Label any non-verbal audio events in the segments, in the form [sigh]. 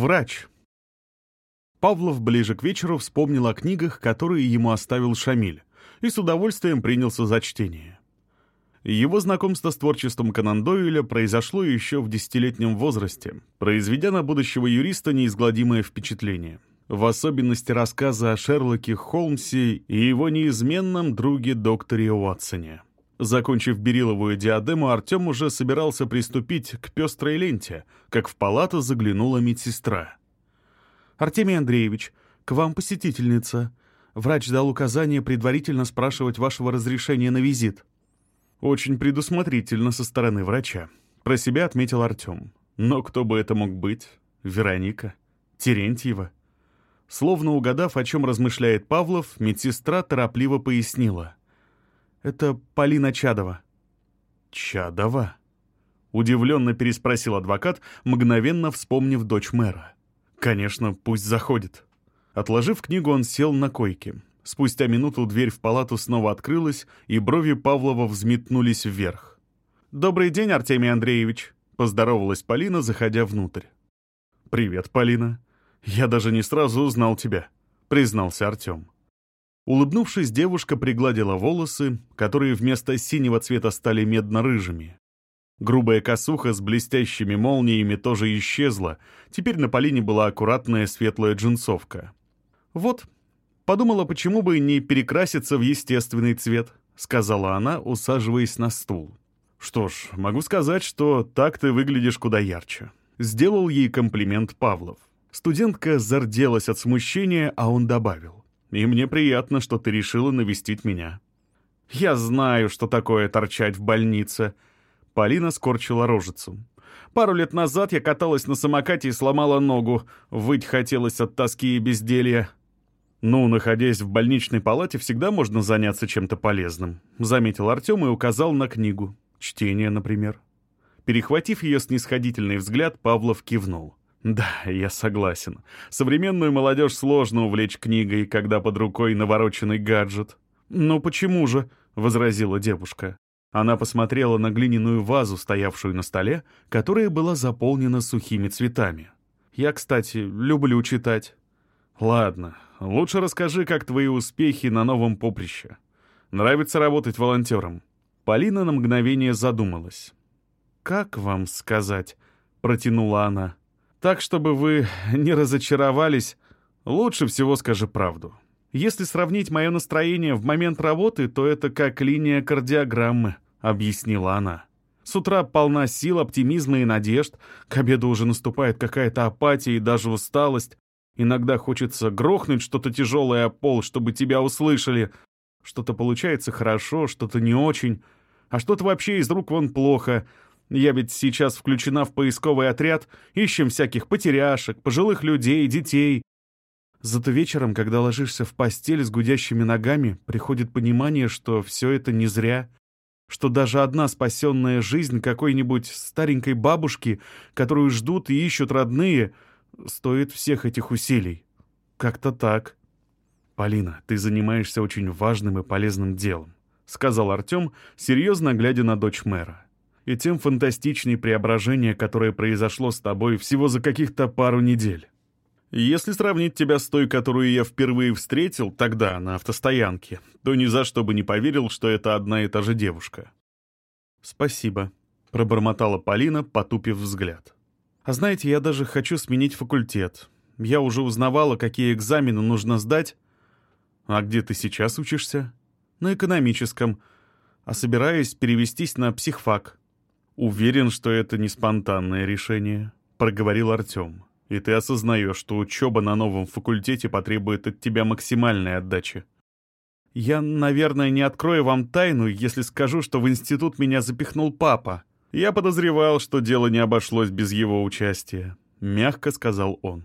врач. Павлов ближе к вечеру вспомнил о книгах, которые ему оставил Шамиль, и с удовольствием принялся за чтение. Его знакомство с творчеством Конан Дойля произошло еще в десятилетнем возрасте, произведя на будущего юриста неизгладимое впечатление. В особенности рассказы о Шерлоке Холмсе и его неизменном друге докторе Уотсоне. Закончив бериловую диадему, Артем уже собирался приступить к пестрой ленте, как в палату заглянула медсестра. «Артемий Андреевич, к вам посетительница. Врач дал указание предварительно спрашивать вашего разрешения на визит». Очень предусмотрительно со стороны врача. Про себя отметил Артем. Но кто бы это мог быть? Вероника? Терентьева? Словно угадав, о чем размышляет Павлов, медсестра торопливо пояснила. «Это Полина Чадова». «Чадова?» Удивленно переспросил адвокат, мгновенно вспомнив дочь мэра. «Конечно, пусть заходит». Отложив книгу, он сел на койке. Спустя минуту дверь в палату снова открылась, и брови Павлова взметнулись вверх. «Добрый день, Артемий Андреевич», — поздоровалась Полина, заходя внутрь. «Привет, Полина. Я даже не сразу узнал тебя», — признался Артем. Улыбнувшись, девушка пригладила волосы, которые вместо синего цвета стали медно-рыжими. Грубая косуха с блестящими молниями тоже исчезла, теперь на Полине была аккуратная светлая джинсовка. «Вот, подумала, почему бы не перекраситься в естественный цвет», — сказала она, усаживаясь на стул. «Что ж, могу сказать, что так ты выглядишь куда ярче». Сделал ей комплимент Павлов. Студентка зарделась от смущения, а он добавил. «И мне приятно, что ты решила навестить меня». «Я знаю, что такое торчать в больнице», Полина скорчила рожицу. Пару лет назад я каталась на самокате и сломала ногу. Выть хотелось от тоски и безделья. «Ну, находясь в больничной палате, всегда можно заняться чем-то полезным», — заметил Артем и указал на книгу. Чтение, например. Перехватив ее снисходительный взгляд, Павлов кивнул. «Да, я согласен. Современную молодежь сложно увлечь книгой, когда под рукой навороченный гаджет». «Ну почему же?» — возразила девушка. Она посмотрела на глиняную вазу, стоявшую на столе, которая была заполнена сухими цветами. «Я, кстати, люблю читать». «Ладно, лучше расскажи, как твои успехи на новом поприще. Нравится работать волонтером?» Полина на мгновение задумалась. «Как вам сказать?» — протянула она. «Так, чтобы вы [laughs] не разочаровались, лучше всего скажи правду. Если сравнить мое настроение в момент работы, то это как линия кардиограммы», — объяснила она. «С утра полна сил, оптимизма и надежд, к обеду уже наступает какая-то апатия и даже усталость. Иногда хочется грохнуть что-то тяжелое о пол, чтобы тебя услышали. Что-то получается хорошо, что-то не очень, а что-то вообще из рук вон плохо. Я ведь сейчас включена в поисковый отряд, ищем всяких потеряшек, пожилых людей, детей, Зато вечером, когда ложишься в постель с гудящими ногами, приходит понимание, что все это не зря, что даже одна спасенная жизнь какой-нибудь старенькой бабушки, которую ждут и ищут родные, стоит всех этих усилий. Как-то так. «Полина, ты занимаешься очень важным и полезным делом», — сказал Артем, серьезно глядя на дочь мэра. «И тем фантастичнее преображение, которое произошло с тобой всего за каких-то пару недель». Если сравнить тебя с той, которую я впервые встретил тогда на автостоянке, то ни за что бы не поверил, что это одна и та же девушка. «Спасибо», — пробормотала Полина, потупив взгляд. «А знаете, я даже хочу сменить факультет. Я уже узнавала, какие экзамены нужно сдать». «А где ты сейчас учишься?» «На экономическом. А собираюсь перевестись на психфак». «Уверен, что это не спонтанное решение», — проговорил Артем и ты осознаешь, что учеба на новом факультете потребует от тебя максимальной отдачи. Я, наверное, не открою вам тайну, если скажу, что в институт меня запихнул папа. Я подозревал, что дело не обошлось без его участия, — мягко сказал он.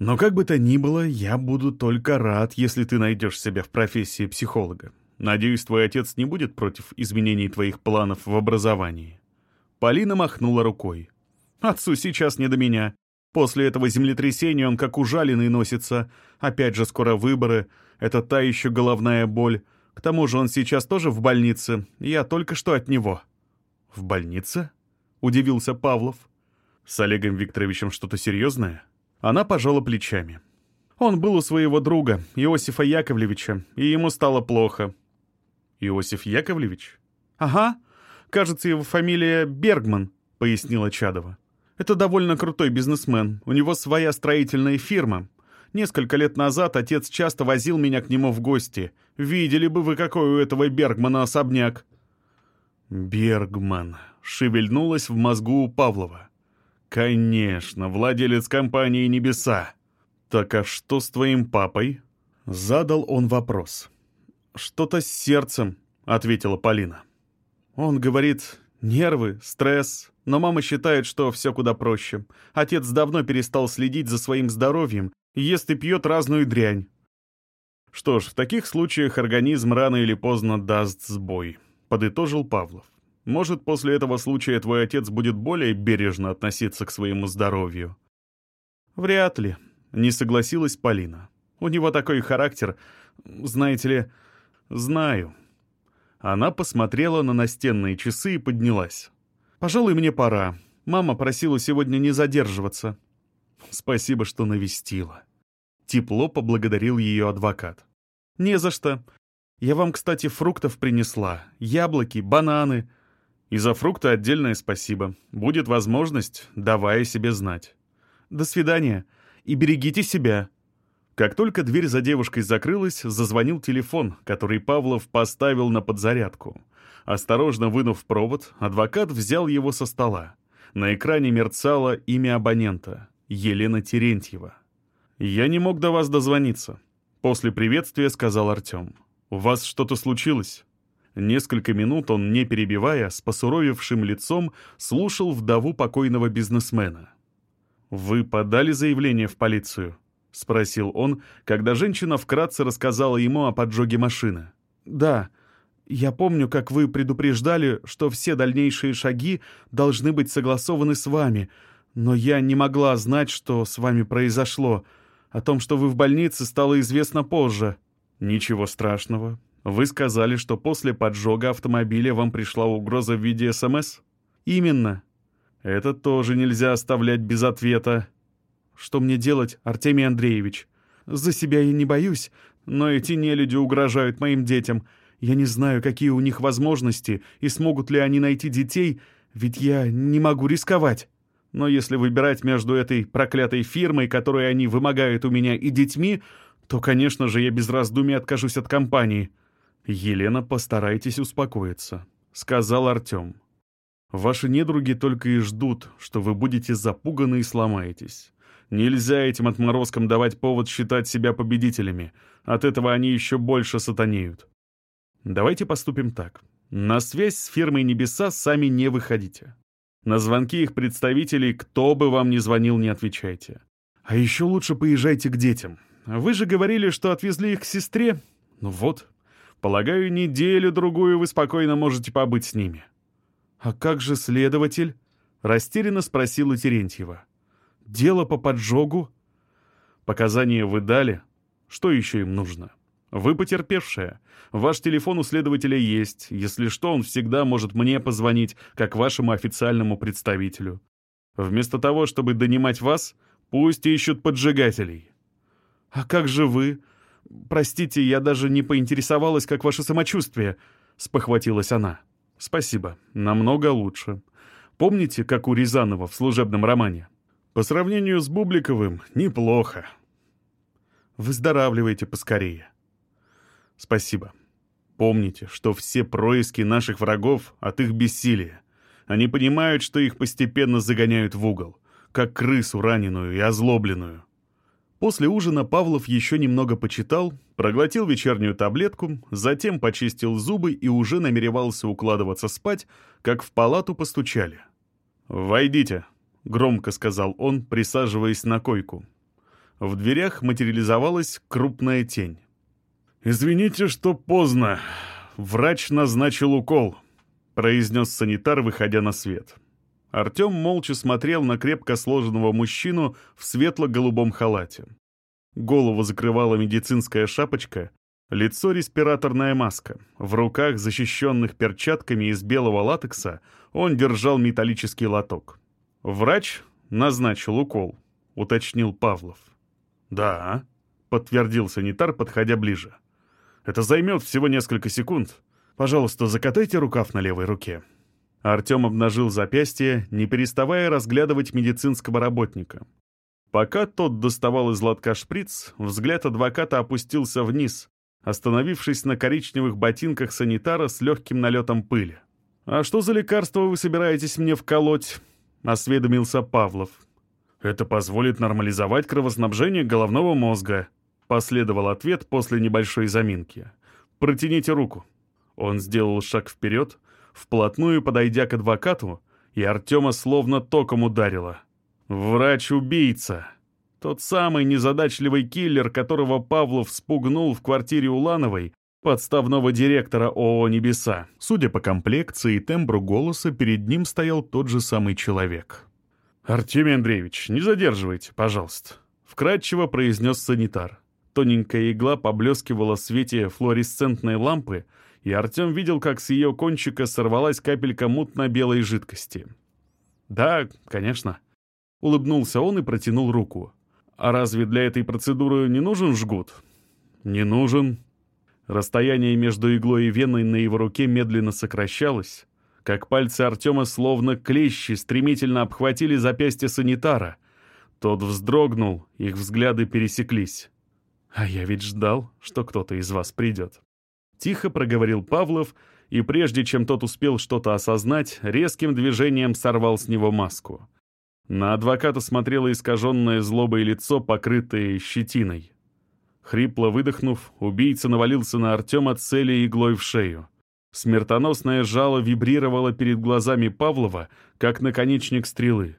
Но как бы то ни было, я буду только рад, если ты найдешь себя в профессии психолога. Надеюсь, твой отец не будет против изменений твоих планов в образовании. Полина махнула рукой. Отцу сейчас не до меня. После этого землетрясения он как ужаленный носится. Опять же, скоро выборы. Это та еще головная боль. К тому же он сейчас тоже в больнице. Я только что от него». «В больнице?» — удивился Павлов. «С Олегом Викторовичем что-то серьезное?» Она пожала плечами. Он был у своего друга, Иосифа Яковлевича, и ему стало плохо. Иосиф Яковлевич? Ага. Кажется, его фамилия Бергман, пояснила Чадова. Это довольно крутой бизнесмен. У него своя строительная фирма. Несколько лет назад отец часто возил меня к нему в гости. Видели бы вы, какой у этого Бергмана особняк. Бергман. Шевельнулась в мозгу у Павлова. Конечно, владелец компании «Небеса». «Так а что с твоим папой?» Задал он вопрос. «Что-то с сердцем», — ответила Полина. «Он говорит, нервы, стресс, но мама считает, что все куда проще. Отец давно перестал следить за своим здоровьем, ест и пьет разную дрянь. Что ж, в таких случаях организм рано или поздно даст сбой», — подытожил Павлов. «Может, после этого случая твой отец будет более бережно относиться к своему здоровью?» «Вряд ли», не согласилась Полина. «У него такой характер, знаете ли...» «Знаю». Она посмотрела на настенные часы и поднялась. «Пожалуй, мне пора. Мама просила сегодня не задерживаться». «Спасибо, что навестила». Тепло поблагодарил ее адвокат. «Не за что. Я вам, кстати, фруктов принесла. Яблоки, бананы. И за фрукты отдельное спасибо. Будет возможность, давая себе знать. До свидания и берегите себя». Как только дверь за девушкой закрылась, зазвонил телефон, который Павлов поставил на подзарядку. Осторожно вынув провод, адвокат взял его со стола. На экране мерцало имя абонента — Елена Терентьева. «Я не мог до вас дозвониться», — после приветствия сказал Артем. «У вас что-то случилось?» Несколько минут он, не перебивая, с посуровевшим лицом, слушал вдову покойного бизнесмена. «Вы подали заявление в полицию?» — спросил он, когда женщина вкратце рассказала ему о поджоге машины. «Да. Я помню, как вы предупреждали, что все дальнейшие шаги должны быть согласованы с вами, но я не могла знать, что с вами произошло. О том, что вы в больнице, стало известно позже». «Ничего страшного. Вы сказали, что после поджога автомобиля вам пришла угроза в виде СМС?» «Именно. Это тоже нельзя оставлять без ответа. Что мне делать, Артемий Андреевич? За себя я не боюсь, но эти нелюди угрожают моим детям. Я не знаю, какие у них возможности и смогут ли они найти детей, ведь я не могу рисковать. Но если выбирать между этой проклятой фирмой, которую они вымогают у меня, и детьми, то, конечно же, я без раздумий откажусь от компании. «Елена, постарайтесь успокоиться», — сказал Артем. Ваши недруги только и ждут, что вы будете запуганы и сломаетесь. Нельзя этим отморозкам давать повод считать себя победителями. От этого они еще больше сатанеют. Давайте поступим так. На связь с фирмой «Небеса» сами не выходите. На звонки их представителей, кто бы вам ни звонил, не отвечайте. А еще лучше поезжайте к детям. Вы же говорили, что отвезли их к сестре. Ну вот. Полагаю, неделю-другую вы спокойно можете побыть с ними. «А как же следователь?» — растерянно спросила Терентьева. «Дело по поджогу?» «Показания вы дали? Что еще им нужно?» «Вы потерпевшая. Ваш телефон у следователя есть. Если что, он всегда может мне позвонить, как вашему официальному представителю. Вместо того, чтобы донимать вас, пусть ищут поджигателей». «А как же вы? Простите, я даже не поинтересовалась, как ваше самочувствие», — спохватилась она. Спасибо, намного лучше. Помните, как у Рязанова в служебном романе? По сравнению с Бубликовым, неплохо. Выздоравливайте поскорее. Спасибо. Помните, что все происки наших врагов от их бессилия. Они понимают, что их постепенно загоняют в угол, как крысу раненую и озлобленную. После ужина Павлов еще немного почитал, проглотил вечернюю таблетку, затем почистил зубы и уже намеревался укладываться спать, как в палату постучали. «Войдите», — громко сказал он, присаживаясь на койку. В дверях материализовалась крупная тень. «Извините, что поздно. Врач назначил укол», — произнес санитар, выходя на свет. Артем молча смотрел на крепко сложенного мужчину в светло-голубом халате. Голову закрывала медицинская шапочка, лицо респираторная маска. В руках, защищенных перчатками из белого латекса, он держал металлический лоток. Врач назначил укол. уточнил Павлов. «Да», — подтвердил санитар, подходя ближе. «Это займет всего несколько секунд. Пожалуйста, закатайте рукав на левой руке». Артем обнажил запястье, не переставая разглядывать медицинского работника. Пока тот доставал из лотка шприц, взгляд адвоката опустился вниз, остановившись на коричневых ботинках санитара с легким налетом пыли. «А что за лекарство вы собираетесь мне вколоть?» — осведомился Павлов. «Это позволит нормализовать кровоснабжение головного мозга», — последовал ответ после небольшой заминки. «Протяните руку». Он сделал шаг вперед, вплотную подойдя к адвокату, и Артема словно током ударило. «Врач-убийца!» Тот самый незадачливый киллер, которого Павлов спугнул в квартире Улановой, подставного директора ООО «Небеса». Судя по комплекции и тембру голоса, перед ним стоял тот же самый человек. «Артемий Андреевич, не задерживайте, пожалуйста», — вкратчиво произнес санитар. Тоненькая игла поблескивала в свете флуоресцентной лампы, и Артем видел, как с ее кончика сорвалась капелька мутно-белой жидкости. «Да, конечно», — улыбнулся он и протянул руку. «А разве для этой процедуры не нужен жгут?» «Не нужен». Расстояние между иглой и веной на его руке медленно сокращалось, как пальцы Артема словно клещи стремительно обхватили запястье санитара. Тот вздрогнул, их взгляды пересеклись. «А я ведь ждал, что кто-то из вас придет». Тихо проговорил Павлов, и прежде чем тот успел что-то осознать, резким движением сорвал с него маску. На адвоката смотрело искаженное злобой лицо, покрытое щетиной. Хрипло выдохнув, убийца навалился на Артема цели иглой в шею. Смертоносное жало вибрировало перед глазами Павлова, как наконечник стрелы.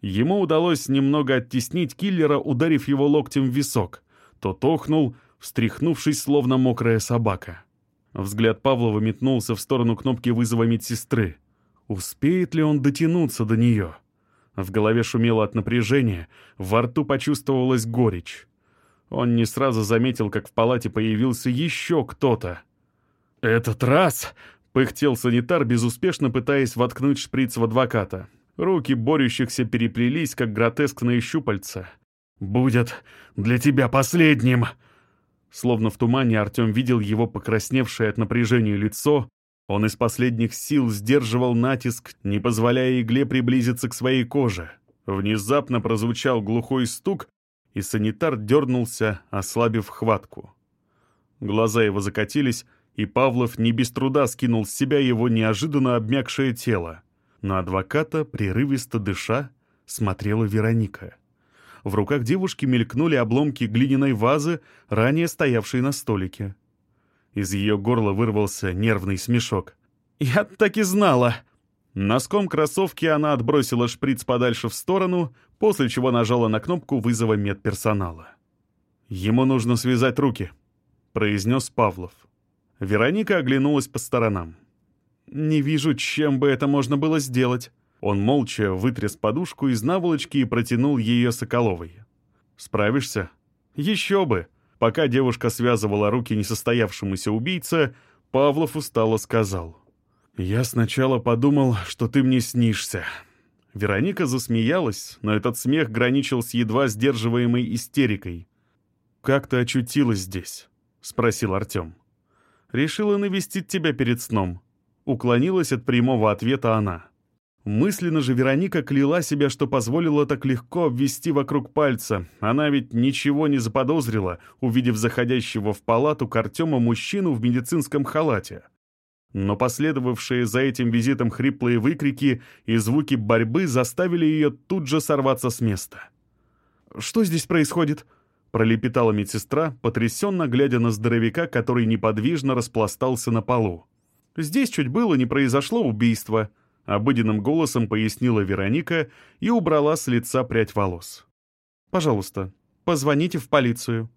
Ему удалось немного оттеснить киллера, ударив его локтем в висок. Тот охнул, встряхнувшись, словно мокрая собака. Взгляд Павлова метнулся в сторону кнопки вызова медсестры. Успеет ли он дотянуться до нее? В голове шумело от напряжения, во рту почувствовалась горечь. Он не сразу заметил, как в палате появился еще кто-то. «Этот раз!» — пыхтел санитар, безуспешно пытаясь воткнуть шприц в адвоката. Руки борющихся переплелись, как гротескные щупальца. «Будет для тебя последним!» Словно в тумане Артем видел его покрасневшее от напряжения лицо. Он из последних сил сдерживал натиск, не позволяя игле приблизиться к своей коже. Внезапно прозвучал глухой стук, и санитар дернулся, ослабив хватку. Глаза его закатились, и Павлов не без труда скинул с себя его неожиданно обмякшее тело. На адвоката, прерывисто дыша, смотрела Вероника. В руках девушки мелькнули обломки глиняной вазы, ранее стоявшей на столике. Из ее горла вырвался нервный смешок. «Я так и знала!» Носком кроссовки она отбросила шприц подальше в сторону, после чего нажала на кнопку вызова медперсонала. «Ему нужно связать руки», — произнес Павлов. Вероника оглянулась по сторонам. «Не вижу, чем бы это можно было сделать», он молча вытряс подушку из наволочки и протянул ее Соколовой. «Справишься?» «Еще бы!» Пока девушка связывала руки несостоявшемуся убийце, Павлов устало сказал. «Я сначала подумал, что ты мне снишься». Вероника засмеялась, но этот смех граничил с едва сдерживаемой истерикой. «Как ты очутилась здесь?» — спросил Артем. «Решила навестить тебя перед сном». Уклонилась от прямого ответа она. Мысленно же Вероника кляла себя, что позволила так легко обвести вокруг пальца. Она ведь ничего не заподозрила, увидев заходящего в палату к Артему мужчину в медицинском халате. Но последовавшие за этим визитом хриплые выкрики и звуки борьбы заставили ее тут же сорваться с места. «Что здесь происходит?» — пролепетала медсестра, потрясенно глядя на здоровяка, который неподвижно распластался на полу. «Здесь чуть было не произошло убийство», — обыденным голосом пояснила Вероника и убрала с лица прядь волос. «Пожалуйста, позвоните в полицию».